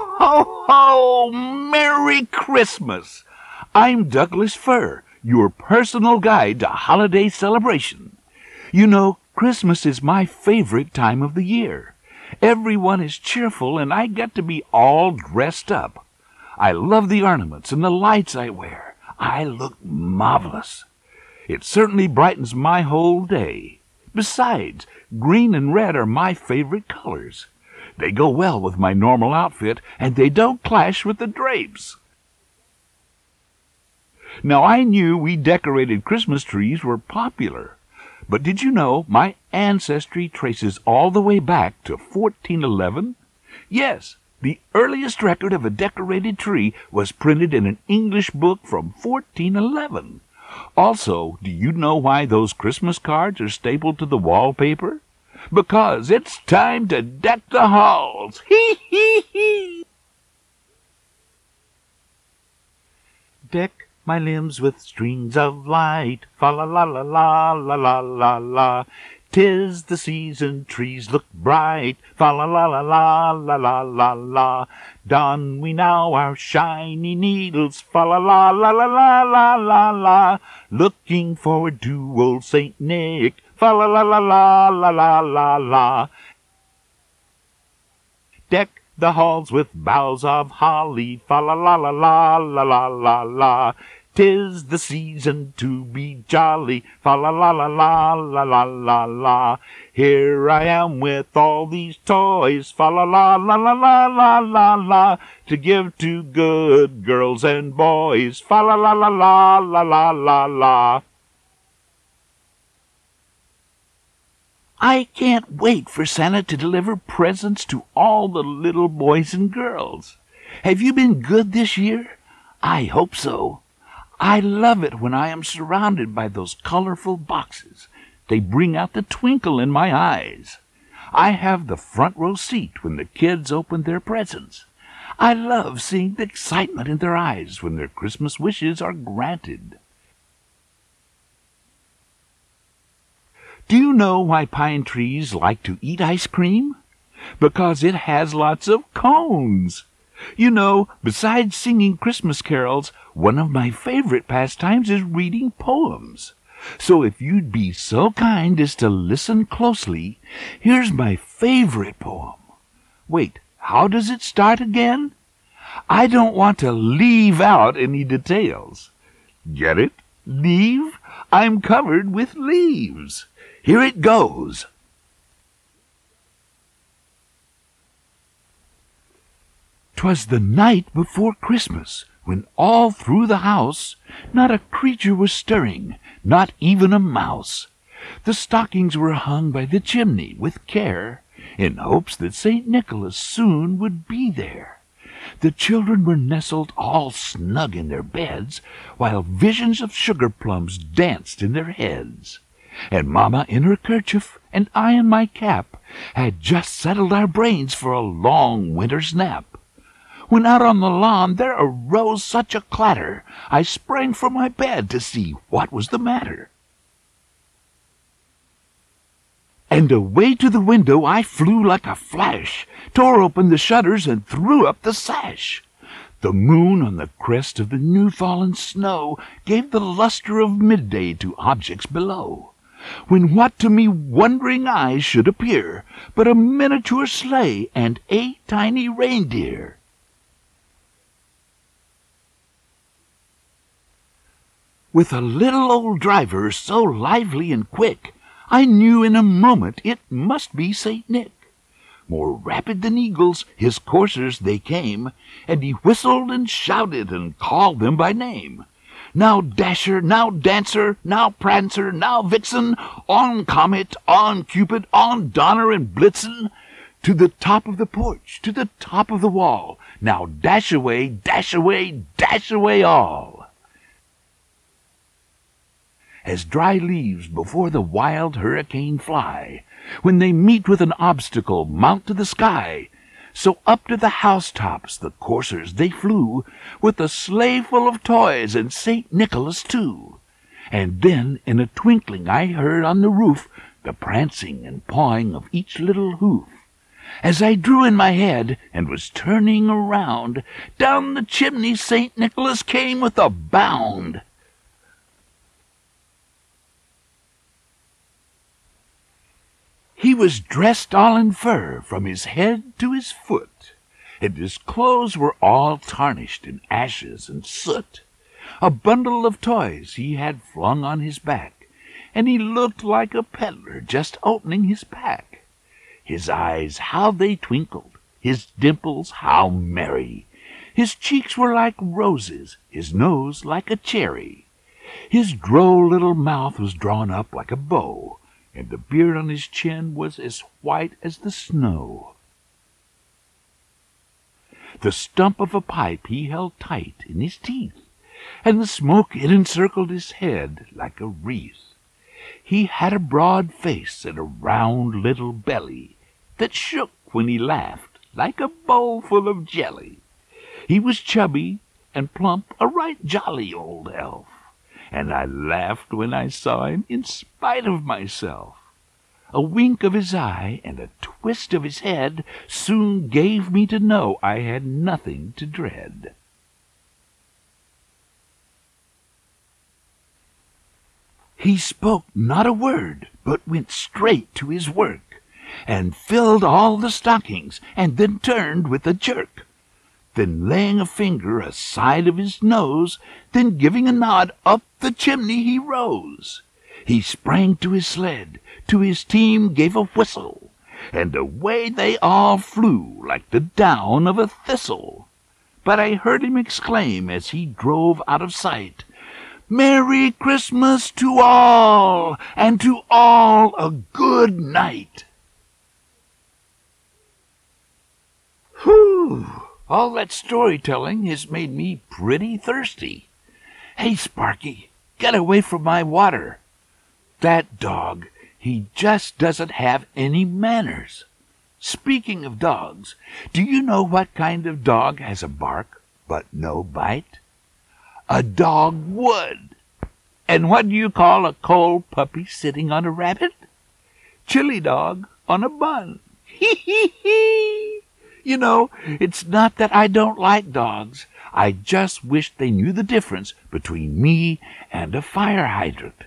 Ho! Merry Christmas! I'm Douglas Fir, your personal guide to holiday celebration. You know, Christmas is my favorite time of the year. Everyone is cheerful, and I get to be all dressed up. I love the ornaments and the lights I wear. I look marvelous. It certainly brightens my whole day. Besides, green and red are my favorite colors. They go well with my normal outfit, and they don't clash with the drapes. Now, I knew we decorated Christmas trees were popular, but did you know my ancestry traces all the way back to 1411? Yes, the earliest record of a decorated tree was printed in an English book from 1411. Also, do you know why those Christmas cards are stapled to the wallpaper? Because it's time to deck the halls. Hee hee hee. Deck my limbs with strings of light, fa la la la la la la la la. Tis the season, trees look bright, fa la la la la la la la la. Don we now our shiny needles, fa la la la la la la la. Looking forward to old Saint Nick, fa la la la la la la la la. Deck the halls with boughs of holly, fa la la la la la la la la. Tis the season to be jolly, fa la la la la la la la la. Here I am with all these toys, fa la la la la la la la la, to give to good girls and boys, fa la la la la la la la la. I can't wait for Santa to deliver presents to all the little boys and girls. Have you been good this year? I hope so. I love it when I am surrounded by those colorful boxes. They bring out the twinkle in my eyes. I have the front row seat when the kids open their presents. I love seeing the excitement in their eyes when their Christmas wishes are granted. Do you know why pine trees like to eat ice cream? Because it has lots of cones. You know, besides singing Christmas carols, one of my favorite pastimes is reading poems. So if you'd be so kind as to listen closely, here's my favorite poem. Wait, how does it start again? I don't want to leave out any details. Get it? Leave? I'm covered with leaves. Here it goes. 'Twas the night before Christmas, when all through the house not a creature was stirring, not even a mouse. The stockings were hung by the chimney with care, in hopes that St. Nicholas soon would be there. The children were nestled all snug in their beds, while visions of sugar plums danced in their heads. And Mamma in her kerchief, and I in my cap, had just settled our brains for a long winter's nap when out on the lawn there arose such a clatter, I sprang from my bed to see what was the matter. And away to the window I flew like a flash, tore open the shutters and threw up the sash. The moon on the crest of the new fallen snow gave the luster of midday to objects below. When what to me wondering eyes should appear but a miniature sleigh and eight tiny reindeer. With a little old driver so lively and quick, I knew in a moment it must be Saint Nick. More rapid than eagles, his coursers they came, and he whistled and shouted and called them by name. Now Dasher, now Dancer, now Prancer, now Vixen, on Comet, on Cupid, on Donner and Blitzen, to the top of the porch, to the top of the wall. Now dash away, dash away, dash away all as dry leaves before the wild hurricane fly. When they meet with an obstacle, mount to the sky. So up to the housetops the coursers they flew, with a sleigh full of toys and St. Nicholas too. And then in a twinkling I heard on the roof the prancing and pawing of each little hoof. As I drew in my head and was turning around, down the chimney St. Nicholas came with a bound. He was dressed all in fur from his head to his foot, and his clothes were all tarnished in ashes and soot. A bundle of toys he had flung on his back, and he looked like a peddler just opening his pack. His eyes, how they twinkled! His dimples, how merry! His cheeks were like roses, his nose like a cherry. His droll little mouth was drawn up like a bow, and the beard on his chin was as white as the snow. The stump of a pipe he held tight in his teeth, and the smoke it encircled his head like a wreath. He had a broad face and a round little belly that shook when he laughed like a bowl full of jelly. He was chubby and plump, a right jolly old elf and I laughed when I saw him in spite of myself. A wink of his eye and a twist of his head soon gave me to know I had nothing to dread. He spoke not a word, but went straight to his work, and filled all the stockings, and then turned with a jerk then laying a finger aside of his nose, then giving a nod up the chimney he rose. He sprang to his sled, to his team gave a whistle, and away they all flew like the down of a thistle. But I heard him exclaim as he drove out of sight, Merry Christmas to all, and to all a good night. Whew! All that storytelling has made me pretty thirsty. Hey, Sparky, get away from my water. That dog, he just doesn't have any manners. Speaking of dogs, do you know what kind of dog has a bark but no bite? A dogwood. And what do you call a cold puppy sitting on a rabbit? Chili dog on a bun. Hee hee hee. You know, it's not that I don't like dogs. I just wish they knew the difference between me and a fire hydrant.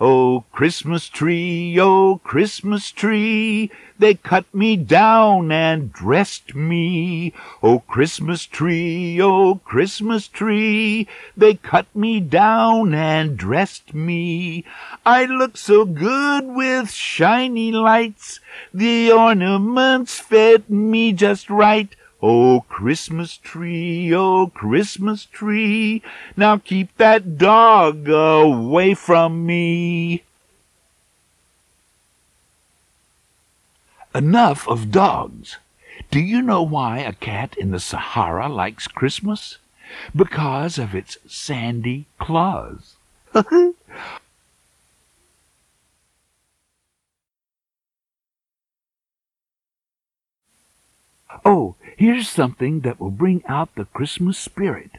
Oh, Christmas tree, oh, Christmas tree, they cut me down and dressed me. Oh, Christmas tree, oh, Christmas tree, they cut me down and dressed me. I look so good with shiny lights, the ornaments fit me just right. Oh, Christmas tree, oh, Christmas tree, now keep that dog away from me. Enough of dogs. Do you know why a cat in the Sahara likes Christmas? Because of its sandy claws. oh, Here's something that will bring out the Christmas spirit.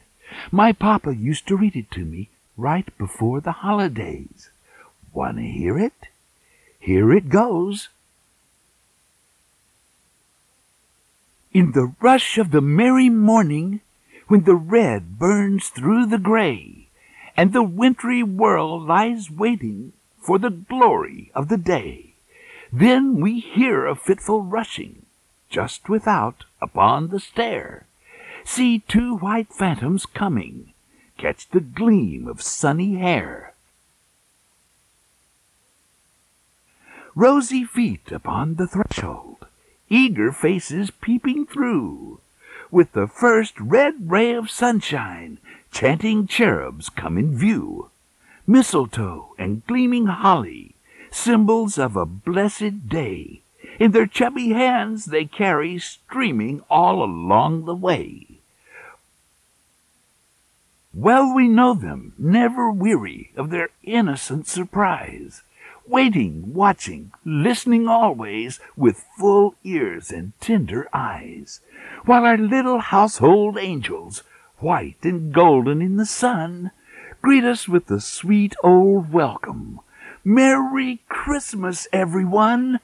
My papa used to read it to me right before the holidays. Want to hear it? Here it goes. In the rush of the merry morning, when the red burns through the gray, and the wintry world lies waiting for the glory of the day, then we hear a fitful rushing just without, upon the stair, see two white phantoms coming, catch the gleam of sunny hair. Rosy feet upon the threshold, eager faces peeping through, with the first red ray of sunshine, chanting cherubs come in view. Mistletoe and gleaming holly, symbols of a blessed day, in their chubby hands they carry streaming all along the way. Well we know them, never weary of their innocent surprise, waiting, watching, listening always, with full ears and tender eyes, while our little household angels, white and golden in the sun, greet us with the sweet old welcome, Merry Christmas, everyone!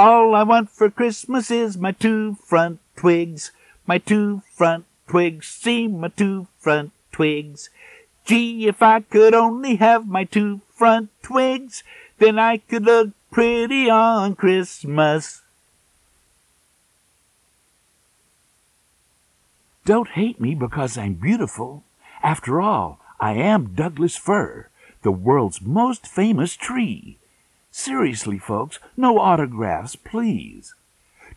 All I want for Christmas is my two front twigs, my two front twigs, see my two front twigs. Gee, if I could only have my two front twigs, then I could look pretty on Christmas. Don't hate me because I'm beautiful. After all, I am Douglas Fir, the world's most famous tree. Seriously, folks, no autographs, please.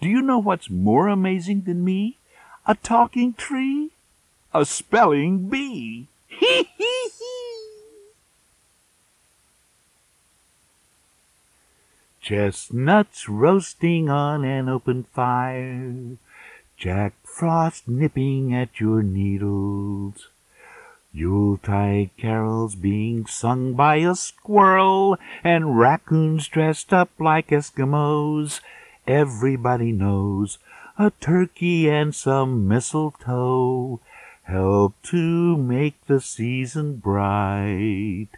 Do you know what's more amazing than me? A talking tree? A spelling bee. Hee hee hee. Chestnuts roasting on an open fire. Jack Frost nipping at your needles. Yuletide carols being sung by a squirrel and raccoons dressed up like Eskimos. Everybody knows a turkey and some mistletoe help to make the season bright.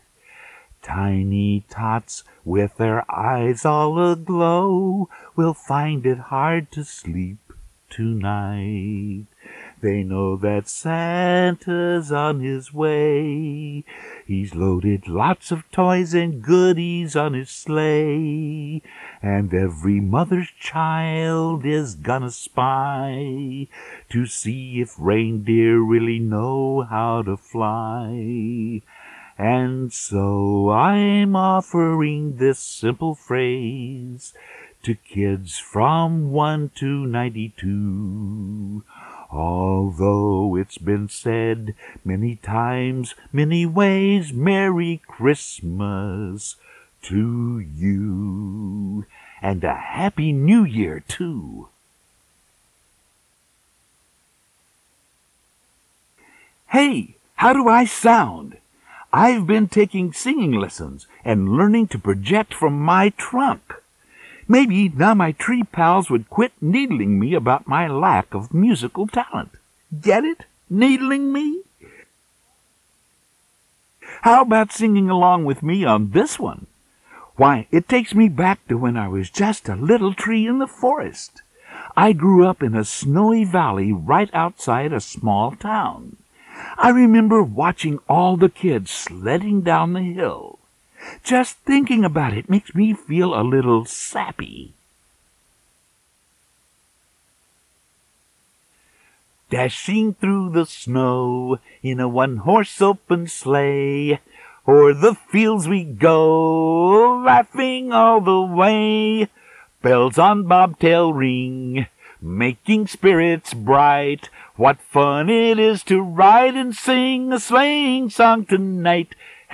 Tiny tots with their eyes all aglow will find it hard to sleep tonight. They know that Santa's on his way. He's loaded lots of toys and goodies on his sleigh. And every mother's child is gonna spy to see if reindeer really know how to fly. And so I'm offering this simple phrase to kids from 1 to 92. Although it's been said many times, many ways, Merry Christmas to you. And a Happy New Year, too. Hey, how do I sound? I've been taking singing lessons and learning to project from my trunk. Maybe now my tree pals would quit needling me about my lack of musical talent. Get it? Needling me? How about singing along with me on this one? Why, it takes me back to when I was just a little tree in the forest. I grew up in a snowy valley right outside a small town. I remember watching all the kids sledding down the hill. Just thinking about it makes me feel a little sappy. Dashing through the snow in a one-horse open sleigh, o'er the fields we go, laughing all the way. Bells on bobtail ring, making spirits bright. What fun it is to ride and sing a sleighing song tonight.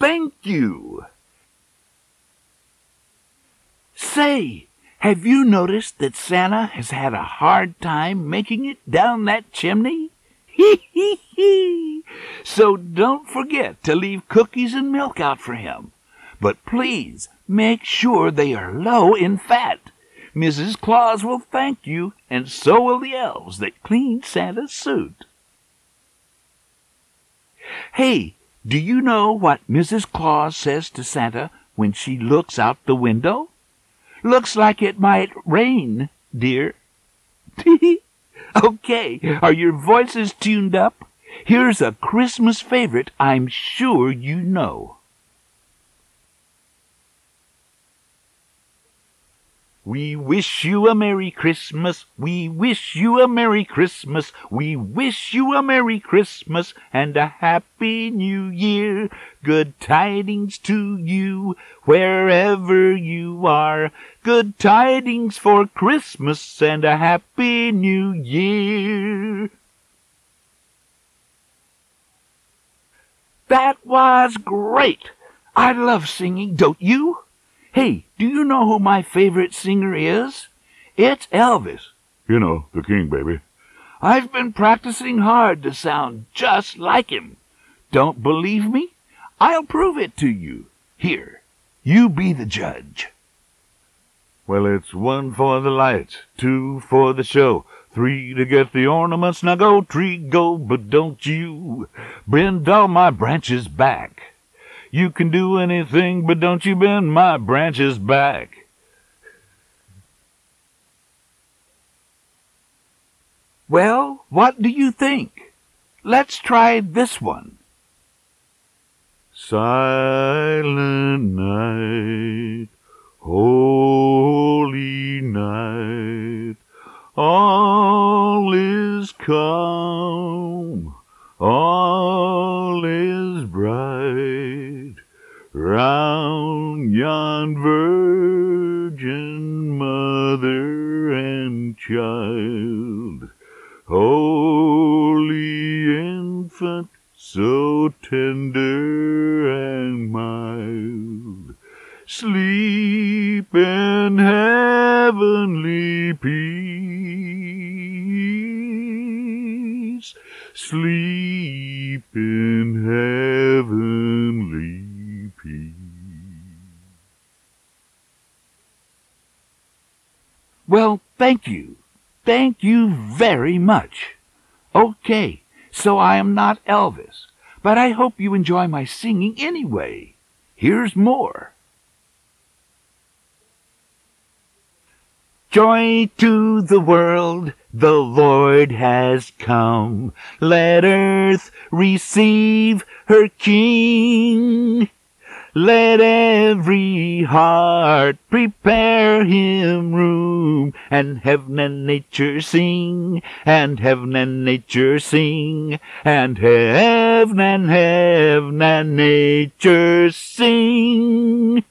Thank you. Say, have you noticed that Santa has had a hard time making it down that chimney? Hee hee hee. So don't forget to leave cookies and milk out for him. But please make sure they are low in fat. Mrs. Claus will thank you, and so will the elves that cleaned Santa's suit. Hey, do you know what Mrs. Claus says to Santa when she looks out the window? Looks like it might rain, dear. okay, are your voices tuned up? Here's a Christmas favorite I'm sure you know. We wish you a Merry Christmas. We wish you a Merry Christmas. We wish you a Merry Christmas and a Happy New Year. Good tidings to you wherever you are. Good tidings for Christmas and a Happy New Year. That was great. I love singing, don't you? Hey, do you know who my favorite singer is? It's Elvis. You know, the king, baby. I've been practicing hard to sound just like him. Don't believe me? I'll prove it to you. Here, you be the judge. Well, it's one for the lights, two for the show, three to get the ornaments. Now go, tree, go, but don't you bend all my branches back. You can do anything, but don't you bend my branches back. Well, what do you think? Let's try this one. Silent night, peace. Sleep in heavenly peace. Well, thank you. Thank you very much. Okay, so I am not Elvis, but I hope you enjoy my singing anyway. Here's more. Joy to the world, the Lord has come. Let earth receive her King. Let every heart prepare him room, and heaven and nature sing, and heaven and nature sing, and heaven and heaven and nature sing.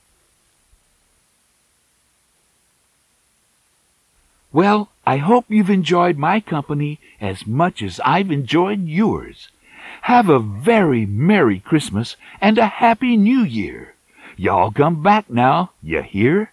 Well, I hope you've enjoyed my company as much as I've enjoyed yours. Have a very Merry Christmas and a Happy New Year. Y'all come back now, you hear?